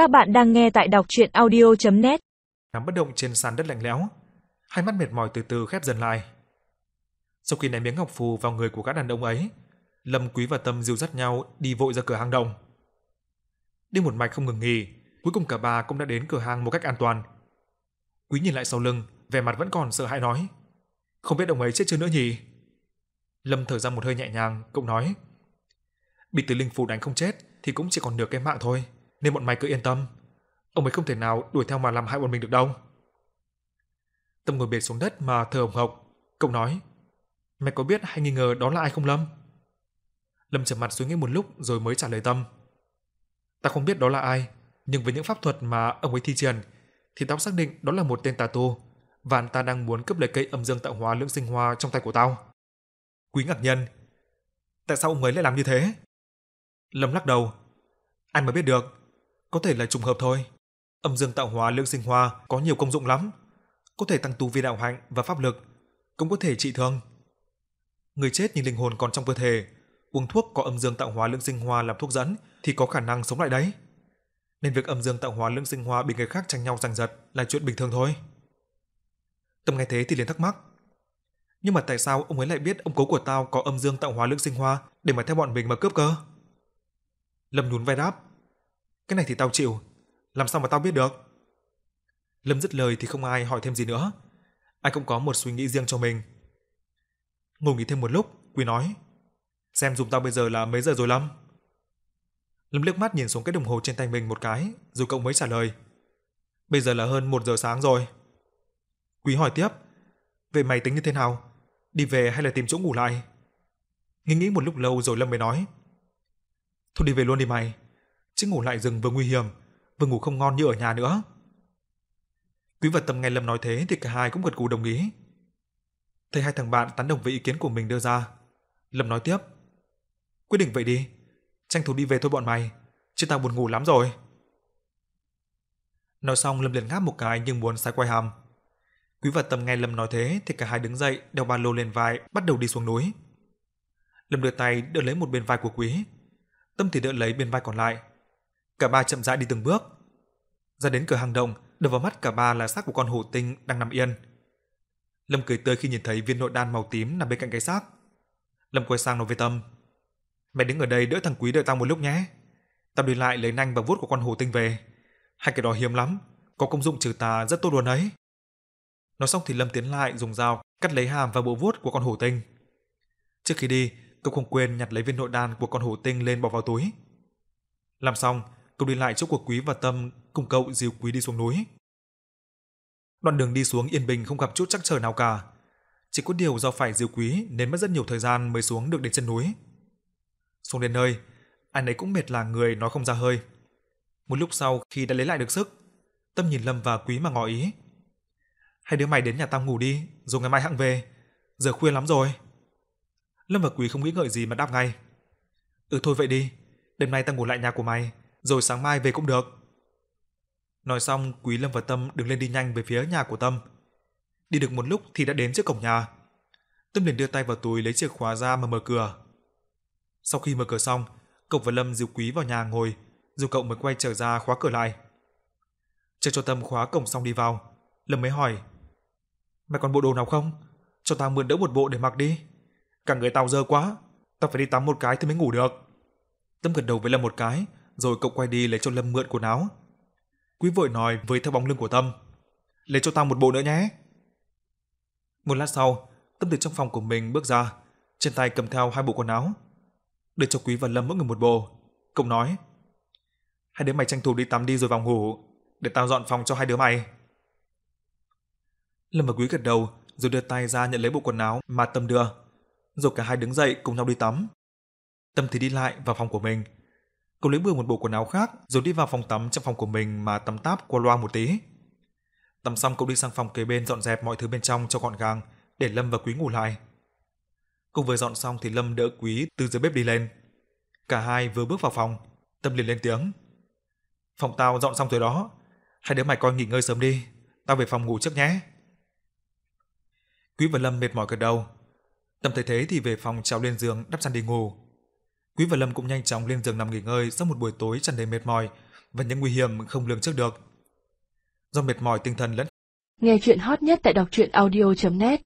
Các bạn đang nghe tại đọc chuyện audio.net Nằm bất động trên sàn đất lạnh lẽo, hai mắt mệt mỏi từ từ khép dần lại. Sau khi ném miếng ngọc phù vào người của các đàn ông ấy, Lâm Quý và Tâm dìu dắt nhau đi vội ra cửa hang động. Đi một mạch không ngừng nghỉ, cuối cùng cả ba cũng đã đến cửa hang một cách an toàn. Quý nhìn lại sau lưng, vẻ mặt vẫn còn sợ hãi nói: "Không biết ông ấy chết chưa nữa nhỉ?" Lâm thở ra một hơi nhẹ nhàng, cũng nói: "Bị tử Linh phù đánh không chết thì cũng chỉ còn được cái mạng thôi, nên bọn mày cứ yên tâm, ông ấy không thể nào đuổi theo mà làm hại bọn mình được đâu." Tâm ngồi bệt xuống đất mà thở hồng hộc, cậu nói: "Mày có biết hay nghi ngờ đó là ai không Lâm?" Lâm trầm mặt suy nghĩ một lúc rồi mới trả lời Tâm. "Ta không biết đó là ai, nhưng với những pháp thuật mà ông ấy thi triển thì tao xác định đó là một tên tà tu, và anh ta đang muốn cướp lấy cây âm dương tạo hóa lưỡng sinh hoa trong tay của tao." Quý ngạc nhân, "Tại sao ông ấy lại làm như thế?" Lâm lắc đầu. "Anh mới biết được, có thể là trùng hợp thôi. Âm dương tạo hóa lưỡng sinh hoa có nhiều công dụng lắm, có thể tăng tu vi đạo hạnh và pháp lực, cũng có thể trị thương. Người chết nhưng linh hồn còn trong cơ thể, uống thuốc có âm dương tạo hóa lưỡng sinh hoa làm thuốc dẫn thì có khả năng sống lại đấy. Nên việc âm dương tạo hóa lưỡng sinh hoa bị người khác tranh nhau giành giật là chuyện bình thường thôi. Tâm nghe thế thì liền thắc mắc. Nhưng mà tại sao ông ấy lại biết ông cố của tao có âm dương tạo hóa lưỡng sinh hoa để mà theo bọn mình mà cướp cơ? Lâm nhún vai đáp. Cái này thì tao chịu, làm sao mà tao biết được? Lâm dứt lời thì không ai hỏi thêm gì nữa. Ai cũng có một suy nghĩ riêng cho mình. Ngồi nghỉ thêm một lúc, Quý nói. Xem dùng tao bây giờ là mấy giờ rồi Lâm? Lâm liếc mắt nhìn xuống cái đồng hồ trên tay mình một cái, rồi cậu mới trả lời. Bây giờ là hơn một giờ sáng rồi. Quý hỏi tiếp. Vậy mày tính như thế nào? Đi về hay là tìm chỗ ngủ lại? Nghĩ nghĩ một lúc lâu rồi Lâm mới nói. Thôi đi về luôn đi mày. Chứ ngủ lại rừng vừa nguy hiểm, vừa ngủ không ngon như ở nhà nữa. Quý vật tâm nghe Lâm nói thế thì cả hai cũng gật gù đồng ý. Thấy hai thằng bạn tán đồng với ý kiến của mình đưa ra. Lâm nói tiếp. Quyết định vậy đi. Tranh thủ đi về thôi bọn mày. Chứ tao buồn ngủ lắm rồi. Nói xong Lâm liền ngáp một cái nhưng muốn sai quay hàm. Quý vật tâm nghe Lâm nói thế thì cả hai đứng dậy đeo ba lô lên vai bắt đầu đi xuống núi. Lâm đưa tay đỡ lấy một bên vai của Quý. Tâm thì đỡ lấy bên vai còn lại. Cả ba chậm rãi đi từng bước. Ra đến cửa hàng động, đập vào mắt cả ba là xác của con hổ tinh đang nằm yên. Lâm cười tươi khi nhìn thấy viên nội đan màu tím nằm bên cạnh cái xác. Lâm quay sang nói với Tâm. Mày đứng ở đây đỡ thằng Quý đợi tao một lúc nhé. Tao đi lại lấy nanh và vuốt của con hổ tinh về. Hai cái đó hiếm lắm, có công dụng trừ tà rất tốt luôn ấy. Nói xong thì Lâm tiến lại dùng dao cắt lấy hàm và bộ vuốt của con hổ tinh. Trước khi đi, cậu không quên nhặt lấy viên nội đan của con hổ tinh lên bỏ vào túi. Làm xong, cậu đi lại chỗ của Quý và Tâm cùng cậu dìu Quý đi xuống núi. Đoạn đường đi xuống yên bình không gặp chút chắc trở nào cả. Chỉ có điều do phải dìu Quý nên mất rất nhiều thời gian mới xuống được đến chân núi. Xuống đến nơi, anh ấy cũng mệt là người nói không ra hơi. Một lúc sau khi đã lấy lại được sức, Tâm nhìn Lâm và Quý mà ngỏ ý. Hai đứa mày đến nhà tao ngủ đi, rồi ngày mai hạng về. Giờ khuya lắm rồi. Lâm và Quý không nghĩ ngợi gì mà đáp ngay. Ừ thôi vậy đi, đêm nay tao ngủ lại nhà của mày, rồi sáng mai về cũng được. Nói xong, Quý Lâm và Tâm đứng lên đi nhanh về phía nhà của Tâm. Đi được một lúc thì đã đến trước cổng nhà. Tâm liền đưa tay vào túi lấy chìa khóa ra mà mở cửa. Sau khi mở cửa xong, cậu và Lâm dìu Quý vào nhà ngồi, rồi cậu mới quay trở ra khóa cửa lại. Chờ cho Tâm khóa cổng xong đi vào, Lâm mới hỏi: "Mày còn bộ đồ nào không? Cho tao mượn đỡ một bộ để mặc đi. Cả người tao dơ quá, tao phải đi tắm một cái thì mới ngủ được." Tâm gật đầu với Lâm một cái, rồi cậu quay đi lấy cho Lâm mượn quần áo. Quý vội nói với theo bóng lưng của Tâm, lấy cho tao một bộ nữa nhé. Một lát sau, Tâm từ trong phòng của mình bước ra, trên tay cầm theo hai bộ quần áo. Đưa cho Quý và Lâm mỗi người một bộ. Cậu nói, hai đứa mày tranh thủ đi tắm đi rồi vào ngủ, để tao dọn phòng cho hai đứa mày. Lâm và Quý gật đầu, rồi đưa tay ra nhận lấy bộ quần áo mà Tâm đưa. Rồi cả hai đứng dậy cùng nhau đi tắm. Tâm thì đi lại vào phòng của mình, Cậu lấy bừa một bộ quần áo khác rồi đi vào phòng tắm trong phòng của mình mà tắm táp qua loa một tí. Tắm xong cậu đi sang phòng kế bên dọn dẹp mọi thứ bên trong cho gọn gàng để Lâm và Quý ngủ lại. cùng vừa dọn xong thì Lâm đỡ Quý từ dưới bếp đi lên. Cả hai vừa bước vào phòng, Tâm liền lên tiếng. Phòng tao dọn xong rồi đó, hai đứa mày coi nghỉ ngơi sớm đi, tao về phòng ngủ trước nhé. Quý và Lâm mệt mỏi gật đầu. Tâm thấy thế thì về phòng trèo lên giường đắp chăn đi ngủ. Quý và Lâm cũng nhanh chóng lên giường nằm nghỉ ngơi sau một buổi tối tràn đầy mệt mỏi và những nguy hiểm không lường trước được. Do mệt mỏi tinh thần lẫn Nghe chuyện hot nhất tại đọc truyện audio.net